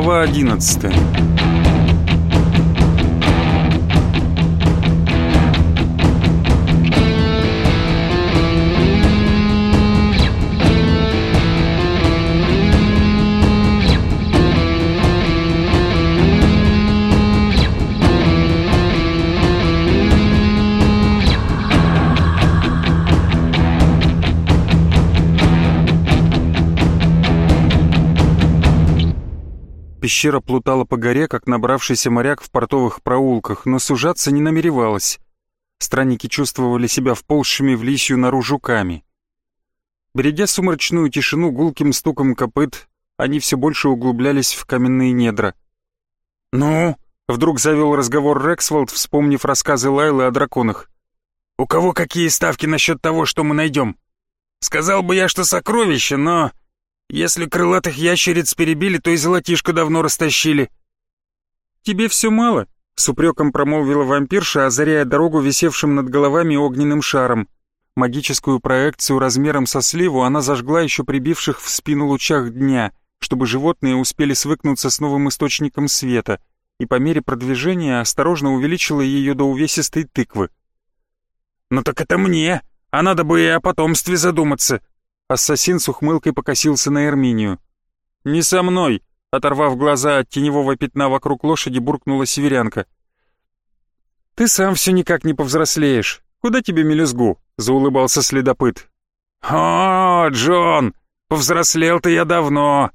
Глава 11 Пещера плутала по горе, как набравшийся моряк в портовых проулках, но сужаться не намеревалась. Странники чувствовали себя вползшими в лисью нору жуками. Бередя сумрачную тишину гулким стуком копыт, они все больше углублялись в каменные недра. «Ну?» — вдруг завел разговор Рексволд, вспомнив рассказы Лайлы о драконах. «У кого какие ставки насчет того, что мы найдем? Сказал бы я, что сокровище, но если крылатых ящериц перебили, то и золотишко давно растащили». «Тебе все мало?» — с упреком промолвила вампирша, озаряя дорогу висевшим над головами огненным шаром. Магическую проекцию размером со сливу она зажгла еще прибивших в спину лучах дня, чтобы животные успели свыкнуться с новым источником света, и по мере продвижения осторожно увеличила ее до увесистой тыквы. «Ну так это мне, а надо бы и о потомстве задуматься», Ассасин с ухмылкой покосился на Эрминию. «Не со мной!» — оторвав глаза от теневого пятна вокруг лошади, буркнула северянка. «Ты сам все никак не повзрослеешь. Куда тебе мелюзгу?» — заулыбался следопыт. «О, Джон! Повзрослел-то я давно!»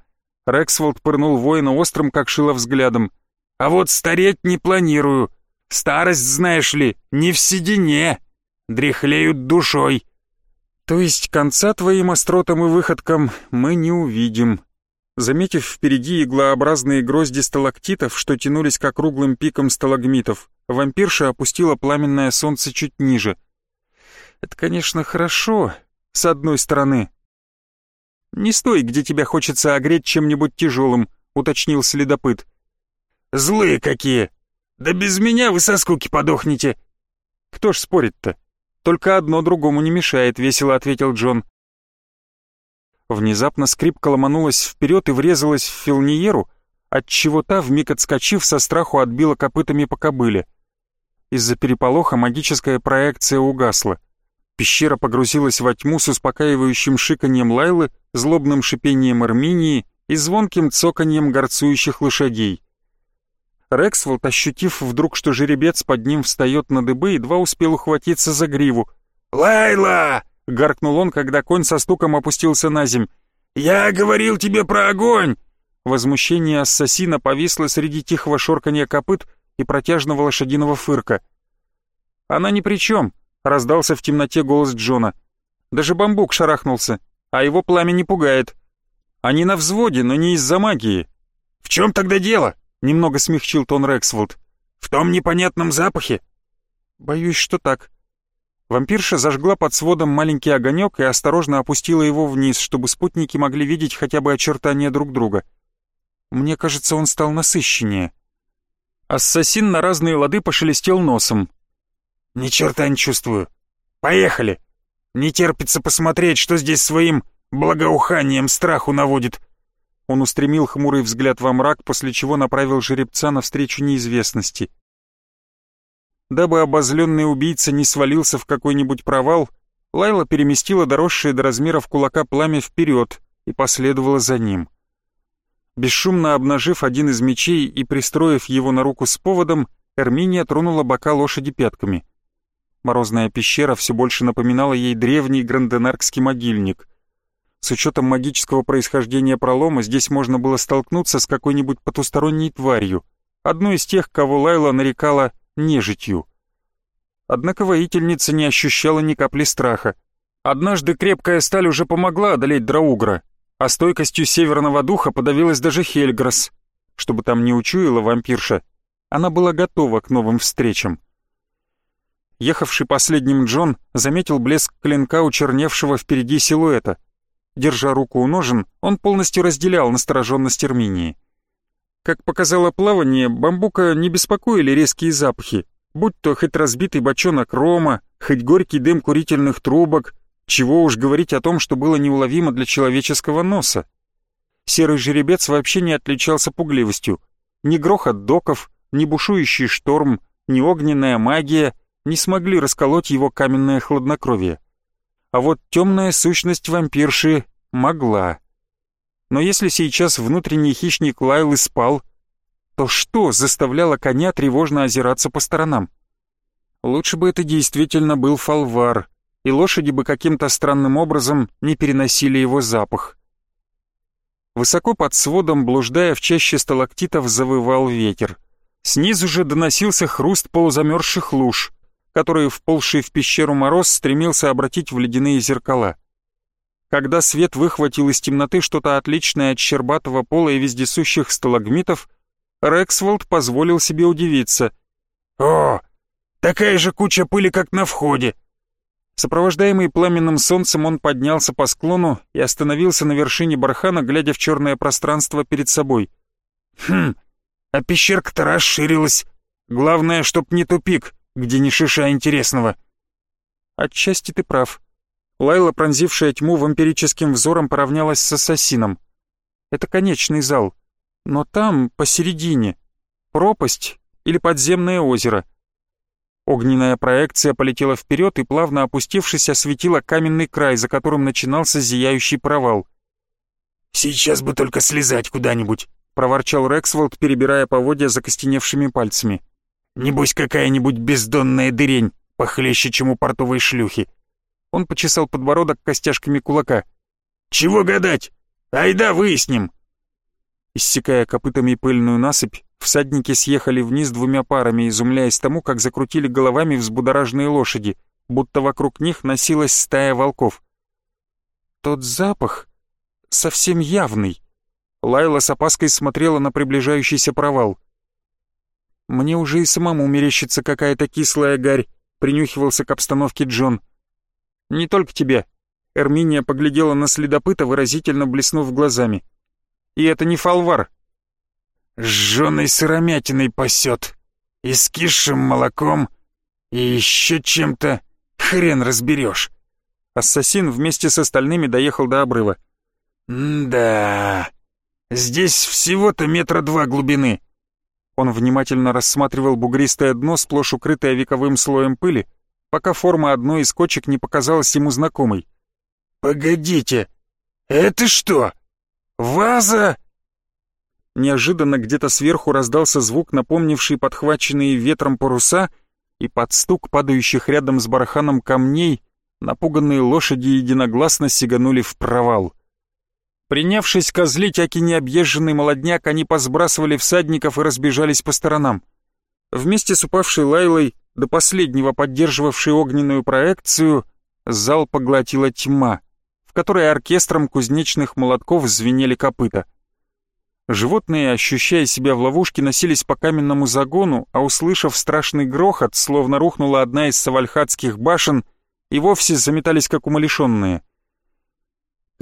Рексволд пырнул воина острым, как шило взглядом. «А вот стареть не планирую. Старость, знаешь ли, не в седине. Дряхлеют душой. То есть конца твоим остротам и выходкам мы не увидим. Заметив впереди иглообразные грозди сталактитов, что тянулись к округлым пикам сталагмитов, вампирша опустила пламенное солнце чуть ниже. Это, конечно, хорошо, с одной стороны. «Не стой, где тебя хочется огреть чем-нибудь тяжелым», — уточнил следопыт. «Злые какие! Да без меня вы со скуки подохнете!» «Кто ж спорит-то? Только одно другому не мешает», — весело ответил Джон. Внезапно скрипка ломанулась вперед и врезалась в Филниеру, отчего та, вмиг отскочив, со страху отбила копытами по кобыле. Из-за переполоха магическая проекция угасла. Пещера погрузилась во тьму с успокаивающим шиканьем Лайлы, злобным шипением Арминии и звонким цоканьем горцующих лошадей. Рексфолд, ощутив вдруг, что жеребец под ним встает на дыбы, едва успел ухватиться за гриву. «Лайла!» — гаркнул он, когда конь со стуком опустился на земь. «Я говорил тебе про огонь!» Возмущение ассасина повисло среди тихого шорканья копыт и протяжного лошадиного фырка. «Она ни при чем», — раздался в темноте голос Джона. «Даже бамбук шарахнулся, а его пламя не пугает. Они на взводе, но не из-за магии». «В чем тогда дело?» Немного смягчил тон Рексвуд. «В том непонятном запахе?» «Боюсь, что так». Вампирша зажгла под сводом маленький огонек и осторожно опустила его вниз, чтобы спутники могли видеть хотя бы очертания друг друга. Мне кажется, он стал насыщеннее. Ассасин на разные лады пошелестел носом. «Ни черта не чувствую. Поехали! Не терпится посмотреть, что здесь своим благоуханием страху наводит». Он устремил хмурый взгляд во мрак, после чего направил жеребца навстречу неизвестности. Дабы обозленный убийца не свалился в какой-нибудь провал, Лайла переместила доросшее до размеров кулака пламя вперед и последовала за ним. Бесшумно обнажив один из мечей и пристроив его на руку с поводом, Эрминия тронула бока лошади пятками. Морозная пещера все больше напоминала ей древний гранденаркский могильник — с учетом магического происхождения пролома здесь можно было столкнуться с какой-нибудь потусторонней тварью, одной из тех, кого Лайла нарекала нежитью. Однако воительница не ощущала ни капли страха. Однажды крепкая сталь уже помогла одолеть Драугра, а стойкостью северного духа подавилась даже Хельграс. Чтобы там не учуяла вампирша, она была готова к новым встречам. Ехавший последним Джон заметил блеск клинка учерневшего впереди силуэта — Держа руку у ножен, он полностью разделял настороженность Эрминии. Как показало плавание, бамбука не беспокоили резкие запахи, будь то хоть разбитый бочонок рома, хоть горький дым курительных трубок, чего уж говорить о том, что было неуловимо для человеческого носа. серый жеребец вообще не отличался пугливостью. Ни грохот доков, ни бушующий шторм, ни огненная магия не смогли расколоть его каменное хладнокровие. А вот темная сущность вампирши могла. Но если сейчас внутренний хищник Лайлы спал, то что заставляло коня тревожно озираться по сторонам? Лучше бы это действительно был фалвар, и лошади бы каким-то странным образом не переносили его запах. Высоко под сводом, блуждая в чаще сталактитов, завывал ветер. Снизу же доносился хруст полузамерзших луж, которые вползший в пещеру мороз стремился обратить в ледяные зеркала. Когда свет выхватил из темноты что-то отличное от щербатого пола и вездесущих сталагмитов, Рексволд позволил себе удивиться. «О, такая же куча пыли, как на входе!» Сопровождаемый пламенным солнцем он поднялся по склону и остановился на вершине бархана, глядя в черное пространство перед собой. «Хм, а пещерка-то расширилась. Главное, чтоб не тупик, где ни шиша интересного». «Отчасти ты прав», Лайла, пронзившая тьму вампирическим взором, поравнялась с ассасином. Это конечный зал. Но там, посередине, пропасть или подземное озеро. Огненная проекция полетела вперед и, плавно опустившись, осветила каменный край, за которым начинался зияющий провал. «Сейчас бы только слезать куда-нибудь», — проворчал Рексволд, перебирая поводья закостеневшими пальцами. «Небось, какая-нибудь бездонная дырень, похлеще, чем у портовой шлюхи. Он почесал подбородок костяшками кулака. «Чего гадать? Айда выясним!» Иссекая копытами пыльную насыпь, всадники съехали вниз двумя парами, изумляясь тому, как закрутили головами взбудораженные лошади, будто вокруг них носилась стая волков. Тот запах совсем явный. Лайла с опаской смотрела на приближающийся провал. «Мне уже и самому мерещится какая-то кислая гарь», — принюхивался к обстановке Джон. «Не только тебе». Эрминия поглядела на следопыта, выразительно блеснув глазами. «И это не фалвар». «Жженой сыромятиной пасет, и с кисшим молоком, и еще чем-то хрен разберешь». Ассасин вместе с остальными доехал до обрыва. «Да, здесь всего-то метра два глубины». Он внимательно рассматривал бугристое дно, сплошь укрытое вековым слоем пыли, пока форма одной из кочек не показалась ему знакомой. «Погодите, это что, ваза?» Неожиданно где-то сверху раздался звук, напомнивший подхваченные ветром паруса, и под стук падающих рядом с барханом камней напуганные лошади единогласно сиганули в провал. Принявшись козлить аки необъезженный молодняк, они посбрасывали всадников и разбежались по сторонам. Вместе с упавшей Лайлой до последнего поддерживавший огненную проекцию, зал поглотила тьма, в которой оркестром кузнечных молотков звенели копыта. Животные, ощущая себя в ловушке, носились по каменному загону, а услышав страшный грохот, словно рухнула одна из савальхатских башен, и вовсе заметались как умалишенные.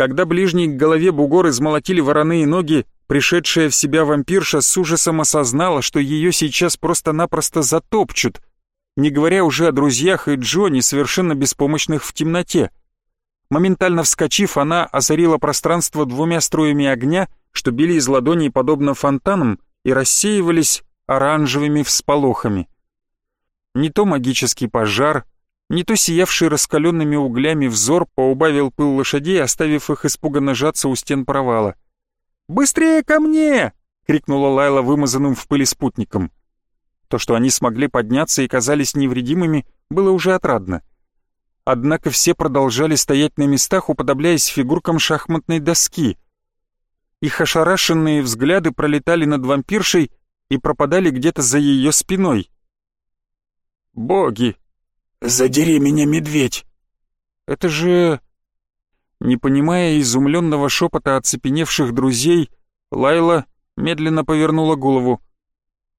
Когда ближний к голове бугор измолотили вороные ноги, пришедшая в себя вампирша с ужасом осознала, что ее сейчас просто-напросто затопчут — не говоря уже о друзьях и Джонни, совершенно беспомощных в темноте. Моментально вскочив, она озарила пространство двумя струями огня, что били из ладоней подобно фонтанам и рассеивались оранжевыми всполохами. Не то магический пожар, не то сиявший раскаленными углями взор поубавил пыл лошадей, оставив их испуганно жаться у стен провала. «Быстрее ко мне!» — крикнула Лайла вымазанным в пыли спутником. То, что они смогли подняться и казались невредимыми, было уже отрадно. Однако все продолжали стоять на местах, уподобляясь фигуркам шахматной доски. Их ошарашенные взгляды пролетали над вампиршей и пропадали где-то за ее спиной. «Боги! Задери меня, медведь!» «Это же...» Не понимая изумленного шепота оцепеневших друзей, Лайла медленно повернула голову.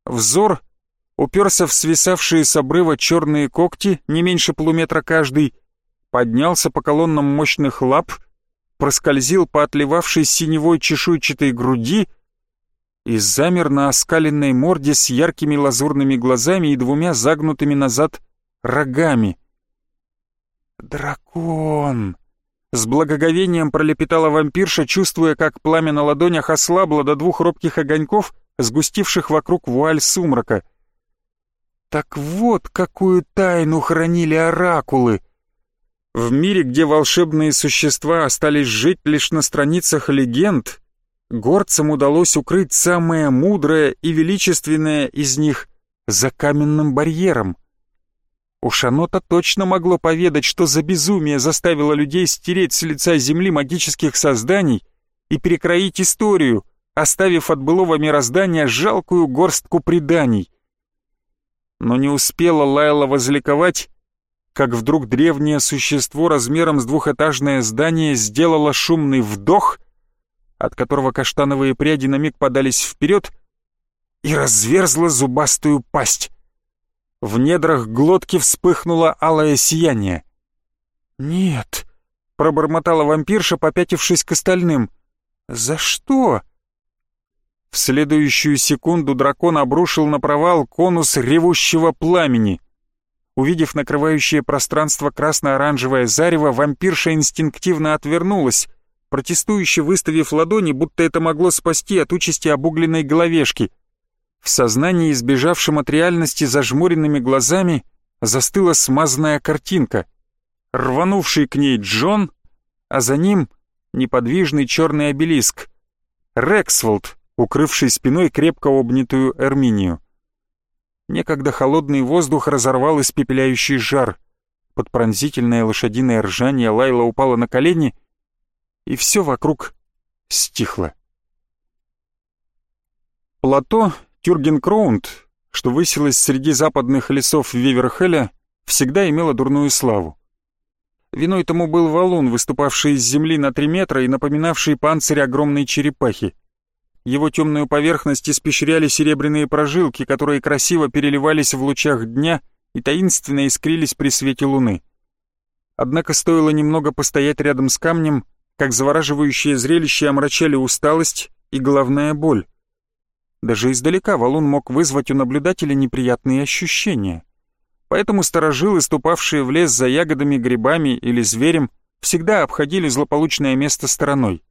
Взор уперся в свисавшие с обрыва черные когти, не меньше полуметра каждый, поднялся по колоннам мощных лап, проскользил по отливавшей синевой чешуйчатой груди и замер на оскаленной морде с яркими лазурными глазами и двумя загнутыми назад рогами. «Дракон! С благоговением пролепетала вампирша, чувствуя, как пламя на ладонях ослабло до двух робких огоньков, сгустивших вокруг вуаль сумрака. Так вот, какую тайну хранили оракулы! В мире, где волшебные существа остались жить лишь на страницах легенд, горцам удалось укрыть самое мудрое и величественное из них за каменным барьером. Уж оно-то точно могло поведать, что за безумие заставило людей стереть с лица земли магических созданий и перекроить историю, оставив от былого мироздания жалкую горстку преданий. Но не успела Лайла возликовать, как вдруг древнее существо размером с двухэтажное здание сделало шумный вдох, от которого каштановые пряди на миг подались вперед и разверзла зубастую пасть. В недрах глотки вспыхнуло алое сияние. «Нет», — пробормотала вампирша, попятившись к остальным. «За что?» В следующую секунду дракон обрушил на провал конус ревущего пламени. Увидев накрывающее пространство красно-оранжевое зарево, вампирша инстинктивно отвернулась, протестующе выставив ладони, будто это могло спасти от участи обугленной головешки — в сознании, избежавшем от реальности зажмуренными глазами, застыла смазанная картинка. Рванувший к ней Джон, а за ним неподвижный черный обелиск. Рексфолд, укрывший спиной крепко обнятую Эрминию. Некогда холодный воздух разорвал испепеляющий жар. Под пронзительное лошадиное ржание Лайла упала на колени, и все вокруг стихло. Плато Тюргенкроунд, что высилось среди западных лесов Виверхеля, всегда имела дурную славу. Виной тому был валун, выступавший из земли на три метра и напоминавший панцирь огромной черепахи. Его темную поверхность испещряли серебряные прожилки, которые красиво переливались в лучах дня и таинственно искрились при свете луны. Однако стоило немного постоять рядом с камнем, как завораживающее зрелище омрачали усталость и головная боль. Даже издалека валун мог вызвать у наблюдателя неприятные ощущения. Поэтому сторожилы, ступавшие в лес за ягодами, грибами или зверем, всегда обходили злополучное место стороной.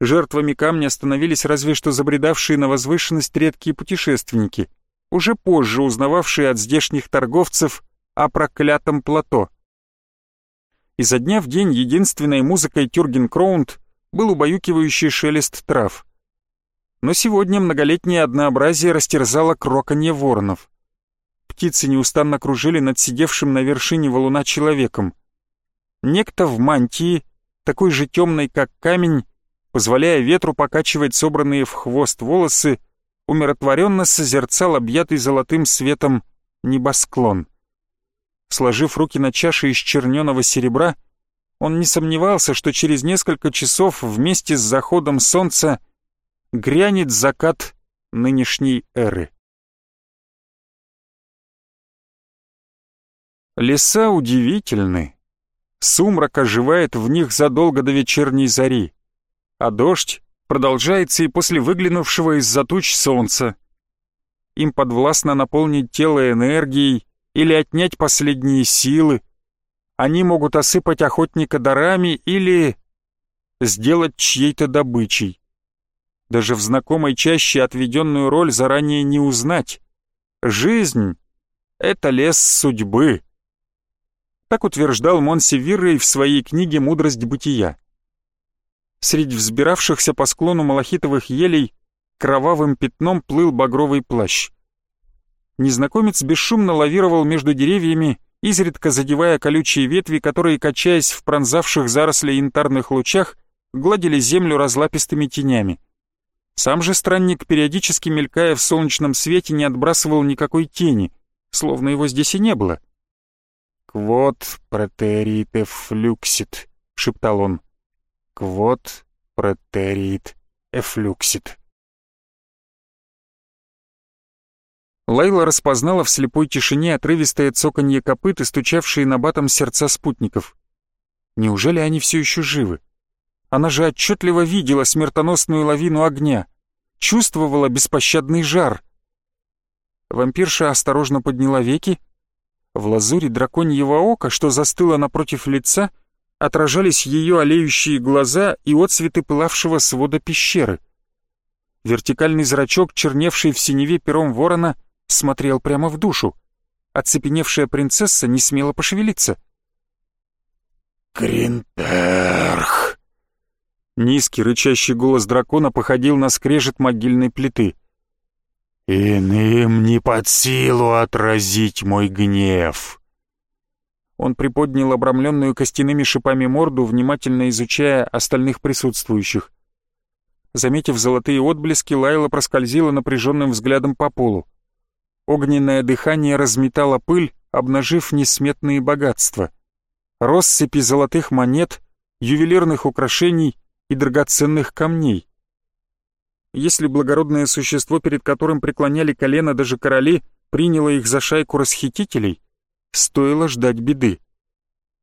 Жертвами камня становились разве что забредавшие на возвышенность редкие путешественники, уже позже узнававшие от здешних торговцев о проклятом плато. Изо дня в день единственной музыкой Тюрген-Кроунд был убаюкивающий шелест трав — но сегодня многолетнее однообразие растерзало кроканье воронов. Птицы неустанно кружили над сидевшим на вершине валуна человеком. Некто в мантии, такой же темной, как камень, позволяя ветру покачивать собранные в хвост волосы, умиротворенно созерцал объятый золотым светом небосклон. Сложив руки на чаше из черненого серебра, он не сомневался, что через несколько часов вместе с заходом солнца грянет закат нынешней эры. Леса удивительны. Сумрак оживает в них задолго до вечерней зари, а дождь продолжается и после выглянувшего из-за туч солнца. Им подвластно наполнить тело энергией или отнять последние силы. Они могут осыпать охотника дарами или сделать чьей-то добычей. Даже в знакомой чаще отведенную роль заранее не узнать. Жизнь — это лес судьбы. Так утверждал Монси Виррей в своей книге «Мудрость бытия». Среди взбиравшихся по склону малахитовых елей кровавым пятном плыл багровый плащ. Незнакомец бесшумно лавировал между деревьями, изредка задевая колючие ветви, которые, качаясь в пронзавших заросли янтарных лучах, гладили землю разлапистыми тенями. Сам же странник, периодически мелькая в солнечном свете, не отбрасывал никакой тени, словно его здесь и не было. «Квот протерит эфлюксит», — шептал он. «Квот протерит эфлюксит». Лайла распознала в слепой тишине отрывистое цоканье копыт и стучавшие на батом сердца спутников. Неужели они все еще живы? Она же отчетливо видела смертоносную лавину огня, чувствовала беспощадный жар. Вампирша осторожно подняла веки. В лазуре драконьего ока, что застыло напротив лица, отражались ее олеющие глаза и отцветы пылавшего свода пещеры. Вертикальный зрачок, черневший в синеве пером ворона, смотрел прямо в душу. Оцепеневшая принцесса не смела пошевелиться. «Кринтерх!» Низкий рычащий голос дракона походил на скрежет могильной плиты. «Иным не под силу отразить мой гнев!» Он приподнял обрамленную костяными шипами морду, внимательно изучая остальных присутствующих. Заметив золотые отблески, Лайла проскользила напряженным взглядом по полу. Огненное дыхание разметало пыль, обнажив несметные богатства. Россыпи золотых монет, ювелирных украшений и драгоценных камней. Если благородное существо, перед которым преклоняли колено даже короли, приняло их за шайку расхитителей, стоило ждать беды.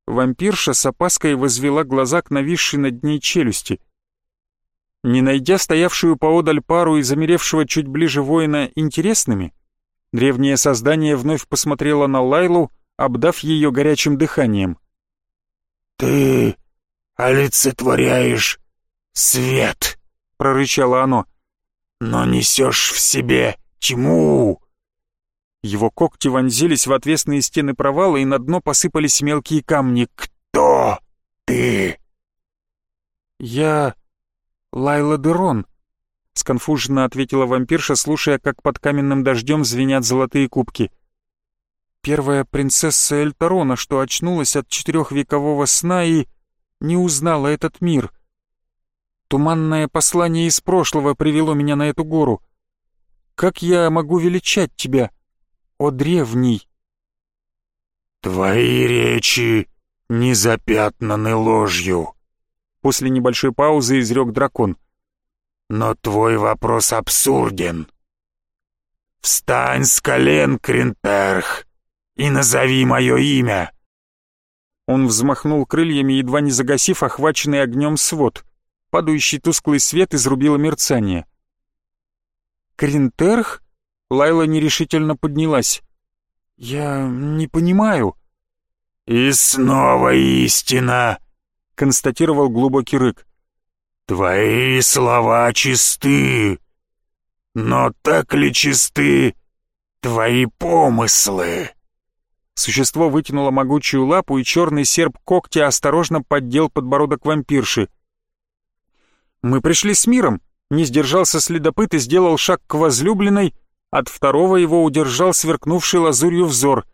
Вампирша с опаской возвела глаза к нависшей над ней челюсти. Не найдя стоявшую поодаль пару и замеревшего чуть ближе воина интересными, древнее создание вновь посмотрело на Лайлу, обдав ее горячим дыханием. «Ты олицетворяешь свет!» — прорычало оно но несешь в себе тьму!» Его когти вонзились в отвесные стены провала, и на дно посыпались мелкие камни. «Кто ты?» «Я Лайла Дерон», — сконфуженно ответила вампирша, слушая, как под каменным дождем звенят золотые кубки. «Первая принцесса Эльтарона, что очнулась от четырехвекового сна и не узнала этот мир». Туманное послание из прошлого привело меня на эту гору. Как я могу величать тебя, о древний?» «Твои речи не запятнаны ложью», — после небольшой паузы изрек дракон. «Но твой вопрос абсурден. Встань с колен, Кринтерх, и назови мое имя». Он взмахнул крыльями, едва не загасив охваченный огнем свод. Падающий тусклый свет изрубило мерцание. «Кринтерх?» Лайла нерешительно поднялась. «Я не понимаю». «И снова истина!» — констатировал глубокий рык. «Твои слова чисты, но так ли чисты твои помыслы?» Существо вытянуло могучую лапу, и черный серп когтя осторожно поддел подбородок вампирши. Мы пришли с миром. Не сдержался следопыт и сделал шаг к возлюбленной, от второго его удержал сверкнувший лазурью взор.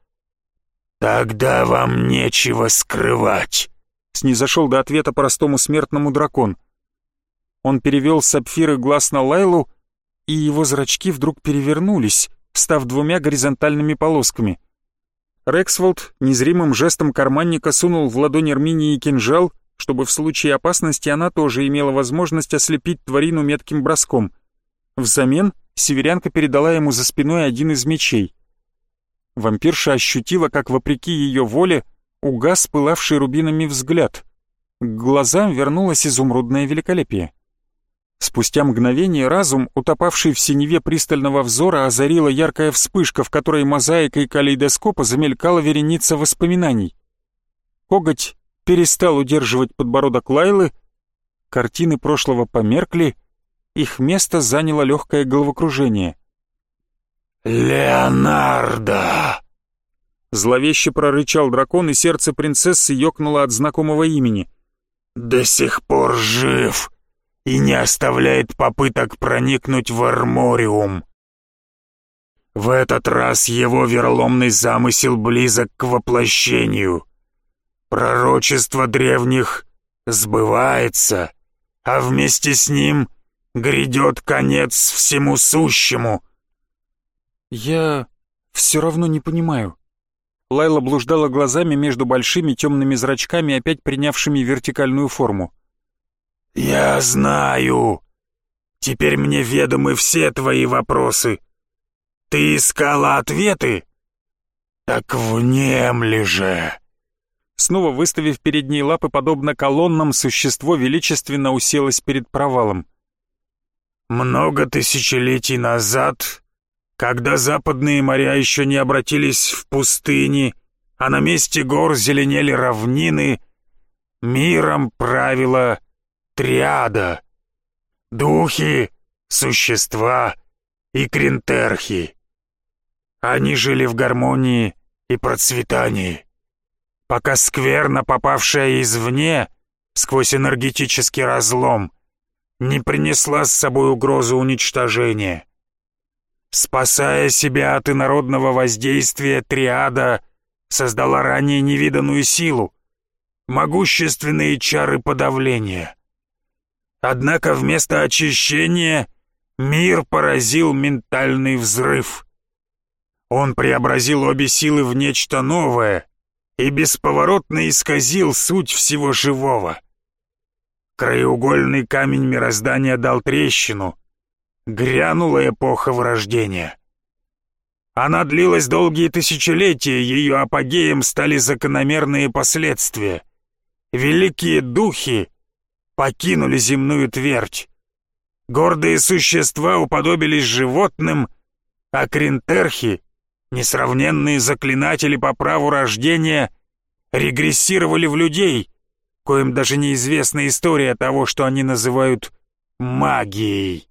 «Тогда вам нечего скрывать», — снизошел до ответа простому смертному дракон. Он перевел сапфиры глаз на Лайлу, и его зрачки вдруг перевернулись, став двумя горизонтальными полосками. Рексволд незримым жестом карманника сунул в ладонь Арминии кинжал чтобы в случае опасности она тоже имела возможность ослепить тварину метким броском. Взамен северянка передала ему за спиной один из мечей. Вампирша ощутила, как вопреки ее воле угас пылавший рубинами взгляд. К глазам вернулось изумрудное великолепие. Спустя мгновение разум, утопавший в синеве пристального взора, озарила яркая вспышка, в которой мозаикой калейдоскопа замелькала вереница воспоминаний. Коготь перестал удерживать подбородок Лайлы, картины прошлого померкли, их место заняло легкое головокружение. «Леонардо!» Зловеще прорычал дракон, и сердце принцессы ёкнуло от знакомого имени. «До сих пор жив и не оставляет попыток проникнуть в Армориум. В этот раз его вероломный замысел близок к воплощению. Пророчество древних сбывается, а вместе с ним грядет конец всему сущему. Я все равно не понимаю. Лайла блуждала глазами между большими темными зрачками, опять принявшими вертикальную форму. «Я знаю. Теперь мне ведомы все твои вопросы. Ты искала ответы? Так внемли же!» Снова выставив перед ней лапы, подобно колоннам, существо величественно уселось перед провалом. «Много тысячелетий назад, когда западные моря еще не обратились в пустыни, а на месте гор зеленели равнины, миром правила триада. Духи, существа и кринтерхи. Они жили в гармонии и процветании, пока скверно попавшая извне, сквозь энергетический разлом, не принесла с собой угрозу уничтожения. Спасая себя от инородного воздействия, триада создала ранее невиданную силу, могущественные чары подавления. Однако вместо очищения мир поразил ментальный взрыв. Он преобразил обе силы в нечто новое и бесповоротно исказил суть всего живого. Краеугольный камень мироздания дал трещину. Грянула эпоха врождения. Она длилась долгие тысячелетия, ее апогеем стали закономерные последствия. Великие духи покинули земную твердь. Гордые существа уподобились животным, а кринтерхи, несравненные заклинатели по праву рождения, регрессировали в людей, коим даже неизвестна история того, что они называют магией.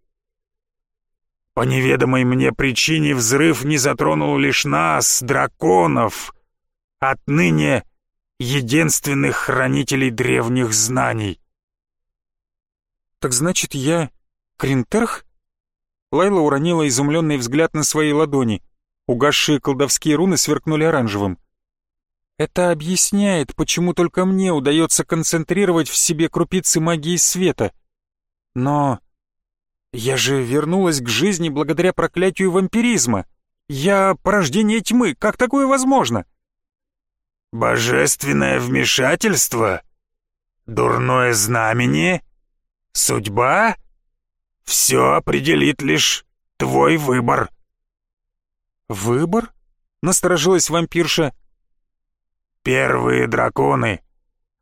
По неведомой мне причине взрыв не затронул лишь нас, драконов, отныне единственных хранителей древних знаний. «Так значит, я Кринтерх?» Лайла уронила изумленный взгляд на свои ладони. Угасшие колдовские руны сверкнули оранжевым. «Это объясняет, почему только мне удается концентрировать в себе крупицы магии света. Но я же вернулась к жизни благодаря проклятию вампиризма. Я порождение тьмы, как такое возможно?» «Божественное вмешательство? Дурное знамение? Судьба? Все определит лишь твой выбор». «Выбор?» — насторожилась вампирша. «Первые драконы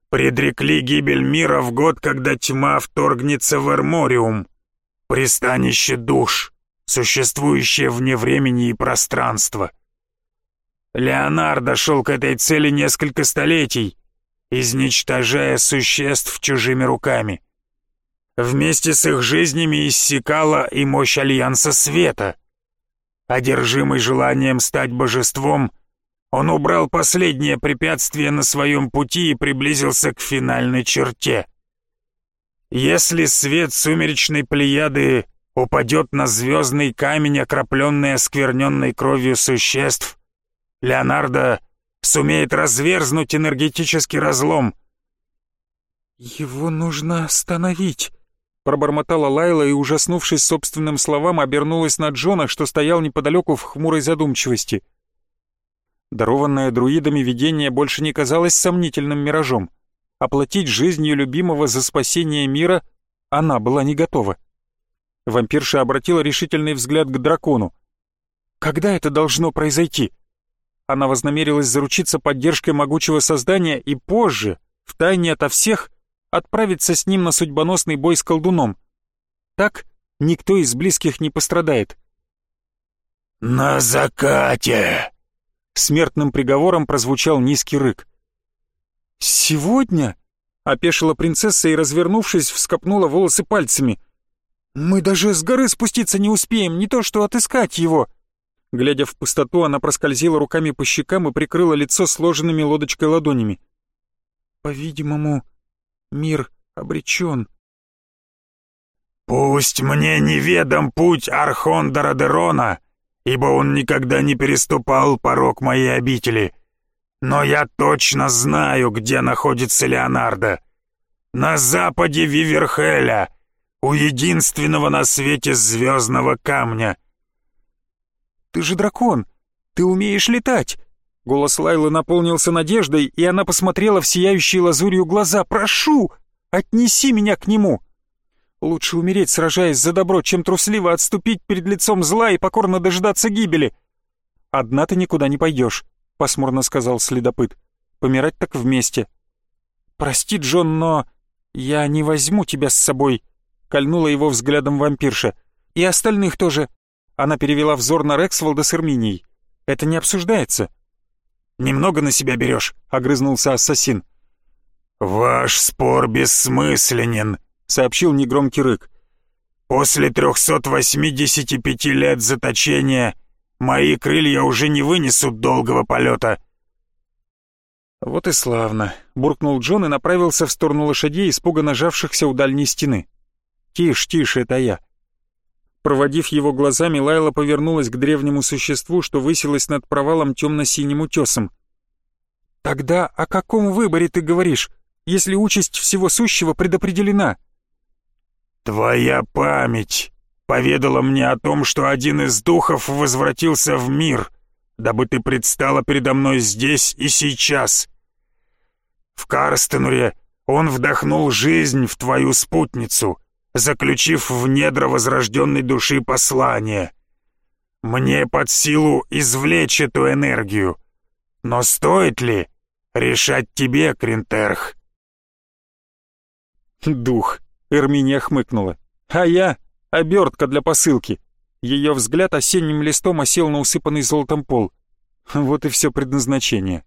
предрекли гибель мира в год, когда тьма вторгнется в Эрмориум пристанище душ, существующее вне времени и пространства. Леонардо шел к этой цели несколько столетий, изничтожая существ чужими руками. Вместе с их жизнями иссякала и мощь Альянса Света. Одержимый желанием стать божеством, он убрал последнее препятствие на своем пути и приблизился к финальной черте. Если свет сумеречной плеяды упадет на звездный камень, окропленный оскверненной кровью существ, Леонардо сумеет разверзнуть энергетический разлом. «Его нужно остановить», — пробормотала Лайла и, ужаснувшись собственным словам, обернулась на Джона, что стоял неподалеку в хмурой задумчивости. Дарованное друидами видение больше не казалось сомнительным миражом оплатить жизнью любимого за спасение мира она была не готова. Вампирша обратила решительный взгляд к дракону. «Когда это должно произойти?» Она вознамерилась заручиться поддержкой могучего создания и позже, втайне ото всех, отправиться с ним на судьбоносный бой с колдуном. Так никто из близких не пострадает. «На закате!» Смертным приговором прозвучал низкий рык. «Сегодня?» — опешила принцесса и, развернувшись, вскопнула волосы пальцами. «Мы даже с горы спуститься не успеем, не то что отыскать его!» Глядя в пустоту, она проскользила руками по щекам и прикрыла лицо сложенными лодочкой ладонями. «По-видимому, мир обречен». «Пусть мне неведом путь Архондора Дерона, ибо он никогда не переступал порог моей обители», но я точно знаю, где находится Леонардо. На западе Виверхеля, у единственного на свете звездного камня. «Ты же дракон! Ты умеешь летать!» Голос Лайлы наполнился надеждой, и она посмотрела в сияющие лазурью глаза. «Прошу, отнеси меня к нему!» Лучше умереть, сражаясь за добро, чем трусливо отступить перед лицом зла и покорно дождаться гибели. Одна ты никуда не пойдешь. — пасмурно сказал следопыт. «Помирать так вместе». «Прости, Джон, но я не возьму тебя с собой», — кольнула его взглядом вампирша. «И остальных тоже». Она перевела взор на Рексволда с Эрминией. «Это не обсуждается». «Немного на себя берешь», — огрызнулся ассасин. «Ваш спор бессмысленен», — сообщил негромкий рык. «После 385 лет заточения мои крылья уже не вынесут долгого полета». «Вот и славно», — буркнул Джон и направился в сторону лошадей, испуганно жавшихся у дальней стены. «Тише, тише, это я». Проводив его глазами, Лайла повернулась к древнему существу, что высилось над провалом темно-синим утесом. «Тогда о каком выборе ты говоришь, если участь всего сущего предопределена?» «Твоя память поведала мне о том, что один из духов возвратился в мир, дабы ты предстала передо мной здесь и сейчас. В Карстенуре он вдохнул жизнь в твою спутницу» заключив в недра возрожденной души послание. Мне под силу извлечь эту энергию. Но стоит ли решать тебе, Кринтерх? Дух, Эрминия хмыкнула. А я — обертка для посылки. Ее взгляд осенним листом осел на усыпанный золотом пол. Вот и все предназначение.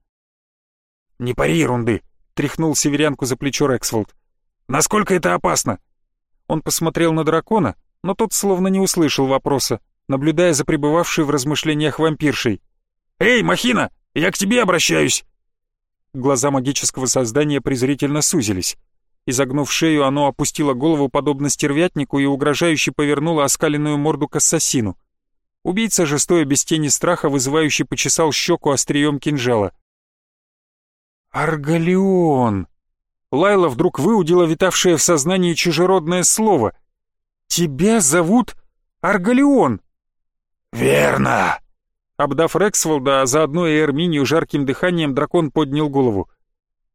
«Не пари ерунды», — тряхнул северянку за плечо Рексфолд. «Насколько это опасно?» Он посмотрел на дракона, но тот словно не услышал вопроса, наблюдая за пребывавшей в размышлениях вампиршей. «Эй, Махина, я к тебе обращаюсь!» Глаза магического создания презрительно сузились. Изогнув шею, оно опустило голову подобно стервятнику и угрожающе повернуло оскаленную морду к ассасину. Убийца же, стоя без тени страха, вызывающе почесал щеку острием кинжала. «Аргалион!» Лайла вдруг выудила витавшее в сознании чужеродное слово. «Тебя зовут Аргалион!» «Верно!» Обдав Рексволда, а заодно и Эрминию жарким дыханием, дракон поднял голову.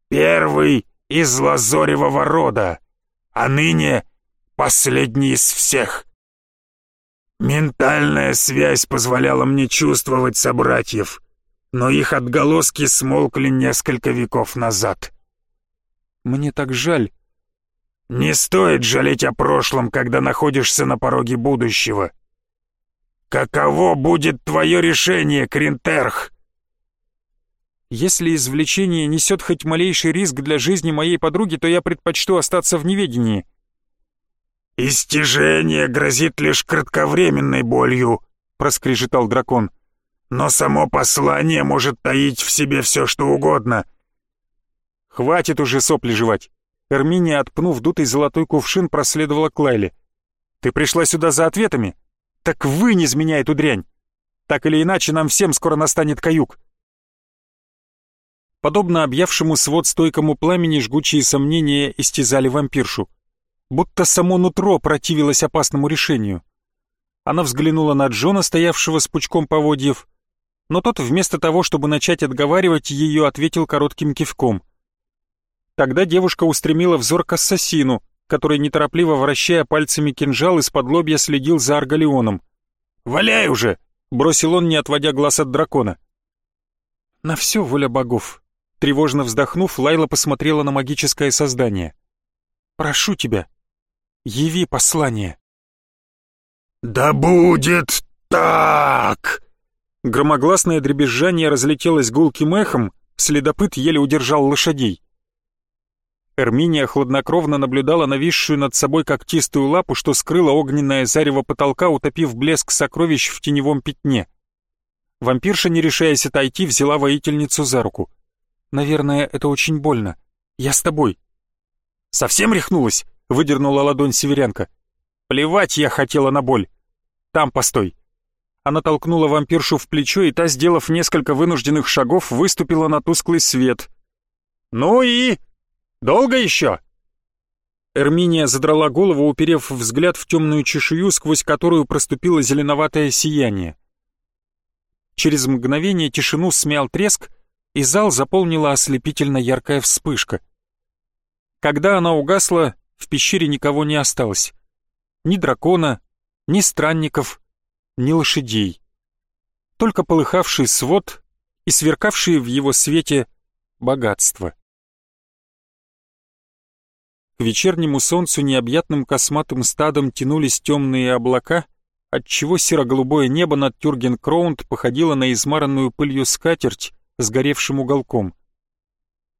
«Первый из лазоревого рода, а ныне последний из всех. Ментальная связь позволяла мне чувствовать собратьев, но их отголоски смолкли несколько веков назад. Мне так жаль». «Не стоит жалеть о прошлом, когда находишься на пороге будущего. Каково будет твое решение, Кринтерх?» «Если извлечение несет хоть малейший риск для жизни моей подруги, то я предпочту остаться в неведении». «Истяжение грозит лишь кратковременной болью», — проскрежетал дракон. «Но само послание может таить в себе все, что угодно. «Хватит уже сопли жевать!» Эрминия, отпнув дутый золотой кувшин, проследовала к Лайле. «Ты пришла сюда за ответами? Так вынь из меня эту дрянь! Так или иначе, нам всем скоро настанет каюк!» Подобно объявшему свод стойкому пламени, жгучие сомнения истязали вампиршу. Будто само нутро противилось опасному решению. Она взглянула на Джона, стоявшего с пучком поводьев, но тот вместо того, чтобы начать отговаривать ее, ответил коротким кивком — Тогда девушка устремила взор к ассасину, который, неторопливо вращая пальцами кинжал, из-под лобья следил за Аргалионом. «Валяй уже!» — бросил он, не отводя глаз от дракона. «На все воля богов!» Тревожно вздохнув, Лайла посмотрела на магическое создание. «Прошу тебя, яви послание». «Да будет так!» Громогласное дребезжание разлетелось гулким эхом, следопыт еле удержал лошадей. Эрминия хладнокровно наблюдала нависшую над собой когтистую лапу, что скрыла огненное зарево потолка, утопив блеск сокровищ в теневом пятне. Вампирша, не решаясь отойти, взяла воительницу за руку. «Наверное, это очень больно. Я с тобой». «Совсем рехнулась?» — выдернула ладонь северянка. «Плевать я хотела на боль. Там постой». Она толкнула вампиршу в плечо, и та, сделав несколько вынужденных шагов, выступила на тусклый свет. «Ну и...» Долго еще?» Эрминия задрала голову, уперев взгляд в темную чешую, сквозь которую проступило зеленоватое сияние. Через мгновение тишину смял треск, и зал заполнила ослепительно яркая вспышка. Когда она угасла, в пещере никого не осталось. Ни дракона, ни странников, ни лошадей. Только полыхавший свод и сверкавшие в его свете богатства. К вечернему солнцу необъятным косматым стадом тянулись темные облака, отчего серо-голубое небо над Тюрген-Кроунд походило на измаранную пылью скатерть с горевшим уголком.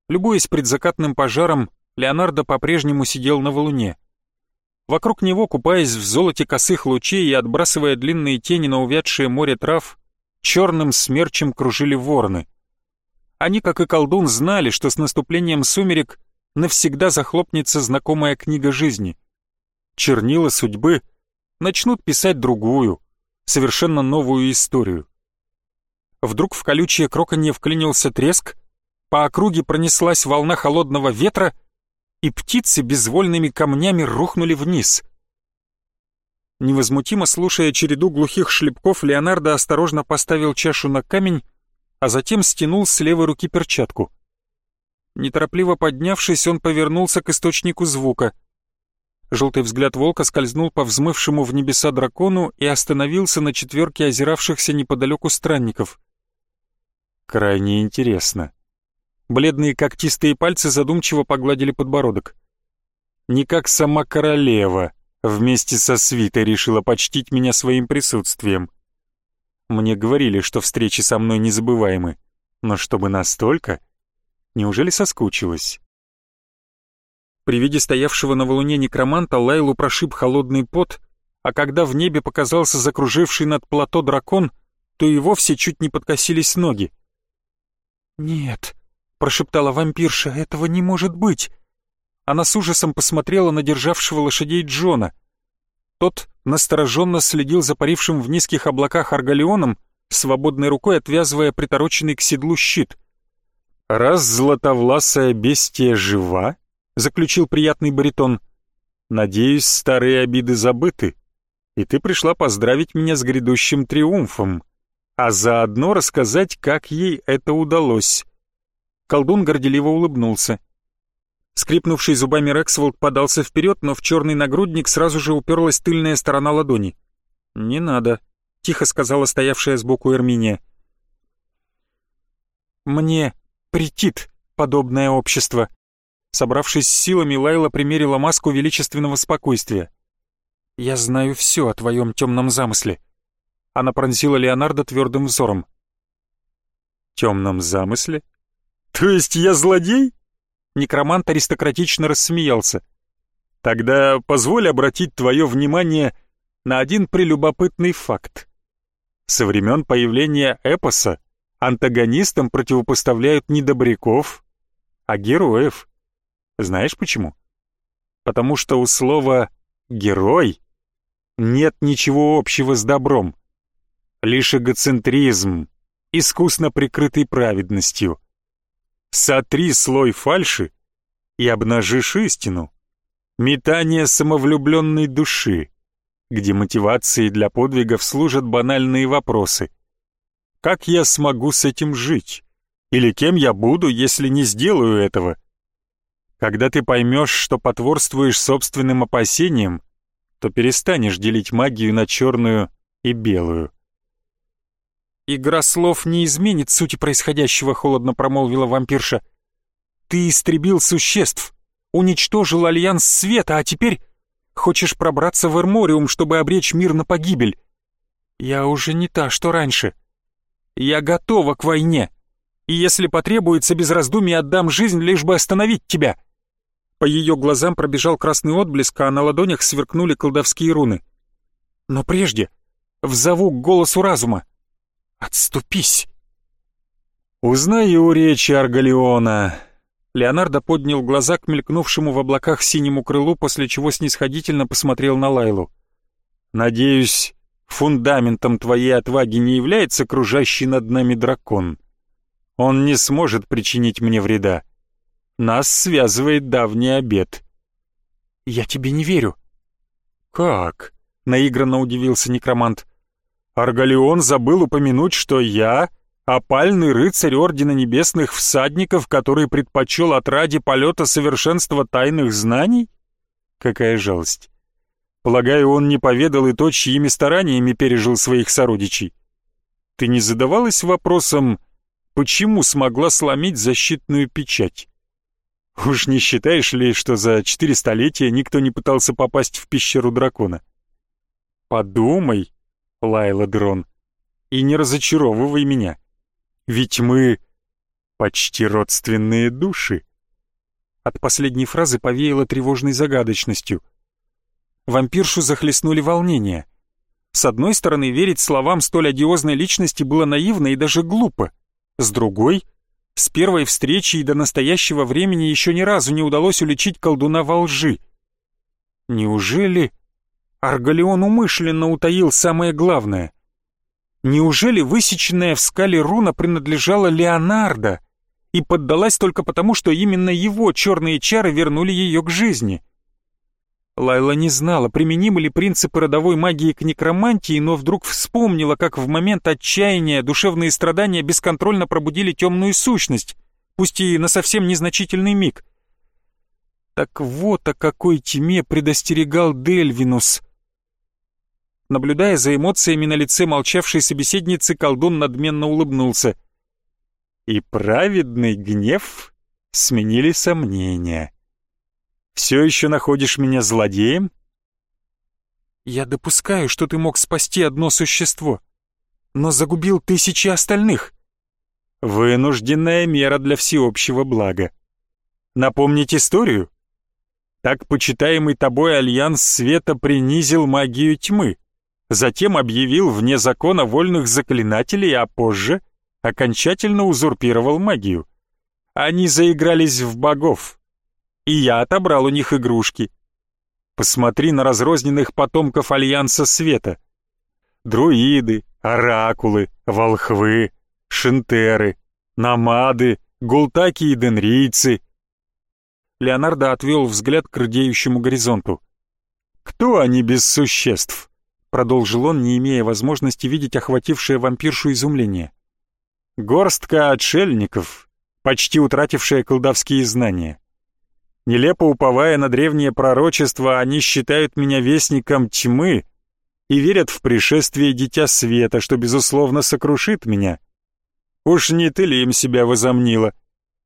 Любуясь предзакатным пожаром, Леонардо по-прежнему сидел на валуне. Вокруг него, купаясь в золоте косых лучей и отбрасывая длинные тени на увядшее море трав, черным смерчем кружили вороны. Они, как и колдун, знали, что с наступлением сумерек навсегда захлопнется знакомая книга жизни. Чернила судьбы начнут писать другую, совершенно новую историю. Вдруг в колючее кроканье вклинился треск, по округе пронеслась волна холодного ветра, и птицы безвольными камнями рухнули вниз. Невозмутимо слушая череду глухих шлепков, Леонардо осторожно поставил чашу на камень, а затем стянул с левой руки перчатку. Неторопливо поднявшись, он повернулся к источнику звука. Желтый взгляд волка скользнул по взмывшему в небеса дракону и остановился на четверке озиравшихся неподалеку странников. Крайне интересно. Бледные когтистые пальцы задумчиво погладили подбородок. Не как сама королева вместе со свитой решила почтить меня своим присутствием. Мне говорили, что встречи со мной незабываемы, но чтобы настолько... Неужели соскучилась? При виде стоявшего на валуне некроманта Лайлу прошиб холодный пот, а когда в небе показался закруживший над плато дракон, то и вовсе чуть не подкосились ноги. «Нет», — прошептала вампирша, — «этого не может быть». Она с ужасом посмотрела на державшего лошадей Джона. Тот настороженно следил за парившим в низких облаках Аргалеоном, свободной рукой отвязывая притороченный к седлу щит. «Раз златовласая бестия жива», — заключил приятный баритон, — «надеюсь, старые обиды забыты, и ты пришла поздравить меня с грядущим триумфом» а заодно рассказать, как ей это удалось. Колдун горделиво улыбнулся. Скрипнувший зубами Рексволд подался вперед, но в черный нагрудник сразу же уперлась тыльная сторона ладони. «Не надо», — тихо сказала стоявшая сбоку Эрминия. «Мне претит подобное общество». Собравшись с силами, Лайла примерила маску величественного спокойствия. «Я знаю все о твоем темном замысле. Она пронзила Леонардо твердым взором. «Темном замысле? То есть я злодей?» Некромант аристократично рассмеялся. «Тогда позволь обратить твое внимание на один прелюбопытный факт. Со времен появления эпоса антагонистам противопоставляют не добряков, а героев. Знаешь почему? Потому что у слова «герой» нет ничего общего с добром лишь эгоцентризм, искусно прикрытый праведностью. Сотри слой фальши и обнажишь истину. Метание самовлюбленной души, где мотивацией для подвигов служат банальные вопросы. Как я смогу с этим жить? Или кем я буду, если не сделаю этого? Когда ты поймешь, что потворствуешь собственным опасениям, то перестанешь делить магию на черную и белую. «Игра слов не изменит сути происходящего», — холодно промолвила вампирша. «Ты истребил существ, уничтожил Альянс Света, а теперь хочешь пробраться в Эрмориум, чтобы обречь мир на погибель. Я уже не та, что раньше. Я готова к войне, и если потребуется, без раздумий отдам жизнь, лишь бы остановить тебя». По ее глазам пробежал красный отблеск, а на ладонях сверкнули колдовские руны. «Но прежде взову к голосу разума. Отступись!» «Узнаю речи Аргалеона!» Леонардо поднял глаза к мелькнувшему в облаках синему крылу, после чего снисходительно посмотрел на Лайлу. «Надеюсь, фундаментом твоей отваги не является кружащий над нами дракон. Он не сможет причинить мне вреда. Нас связывает давний обед». «Я тебе не верю». «Как?» — наигранно удивился некромант. Аргалеон забыл упомянуть, что я — опальный рыцарь Ордена Небесных Всадников, который предпочел отраде полета совершенства тайных знаний? Какая жалость. Полагаю, он не поведал и то, чьими стараниями пережил своих сородичей. Ты не задавалась вопросом, почему смогла сломить защитную печать? Уж не считаешь ли, что за четыре столетия никто не пытался попасть в пещеру дракона? Подумай, Лайла Дрон. «И не разочаровывай меня. Ведь мы Почти родственные души. От последней фразы повеяло тревожной загадочностью. Вампиршу захлестнули волнения. С одной стороны, верить словам столь одиозной личности было наивно и даже глупо. С другой, с первой встречи и до настоящего времени еще ни разу не удалось уличить колдуна во лжи. Неужели Аргалеон умышленно утаил самое главное? Неужели высеченная в скале руна принадлежала Леонардо и поддалась только потому, что именно его черные чары вернули ее к жизни? Лайла не знала, применимы ли принципы родовой магии к некромантии, но вдруг вспомнила, как в момент отчаяния душевные страдания бесконтрольно пробудили темную сущность, пусть и на совсем незначительный миг. Так вот о какой тьме предостерегал Дельвинус. Наблюдая за эмоциями на лице молчавшей собеседницы, колдун надменно улыбнулся. И праведный гнев сменили сомнения. Все еще находишь меня злодеем? Я допускаю, что ты мог спасти одно существо, но загубил тысячи остальных. Вынужденная мера для всеобщего блага. Напомнить историю? Так почитаемый тобой Альянс Света принизил магию тьмы, затем объявил вне закона вольных заклинателей, а позже окончательно узурпировал магию. Они заигрались в богов, и я отобрал у них игрушки. Посмотри на разрозненных потомков Альянса Света. Друиды, оракулы, волхвы, шинтеры, намады, гултаки и денрийцы. Леонардо отвел взгляд к рдеющему горизонту. «Кто они без существ?» Продолжил он, не имея возможности видеть охватившее вампиршу изумление. «Горстка отшельников, почти утратившая колдовские знания. Нелепо уповая на древнее пророчество, они считают меня вестником тьмы и верят в пришествие Дитя Света, что, безусловно, сокрушит меня. Уж не ты ли им себя возомнила?»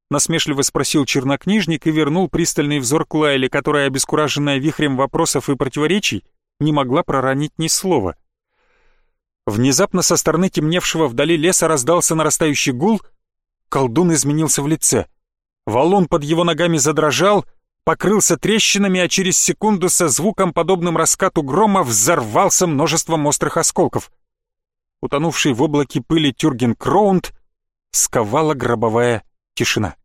Насмешливо спросил чернокнижник и вернул пристальный взор к Лайле, которая, обескураженная вихрем вопросов и противоречий, не могла проронить ни слова. Внезапно со стороны темневшего вдали леса раздался нарастающий гул, колдун изменился в лице — Валун под его ногами задрожал, покрылся трещинами, а через секунду со звуком, подобным раскату грома, взорвался множеством острых осколков. Утонувший в облаке пыли Тюрген Кроунд сковала гробовая тишина.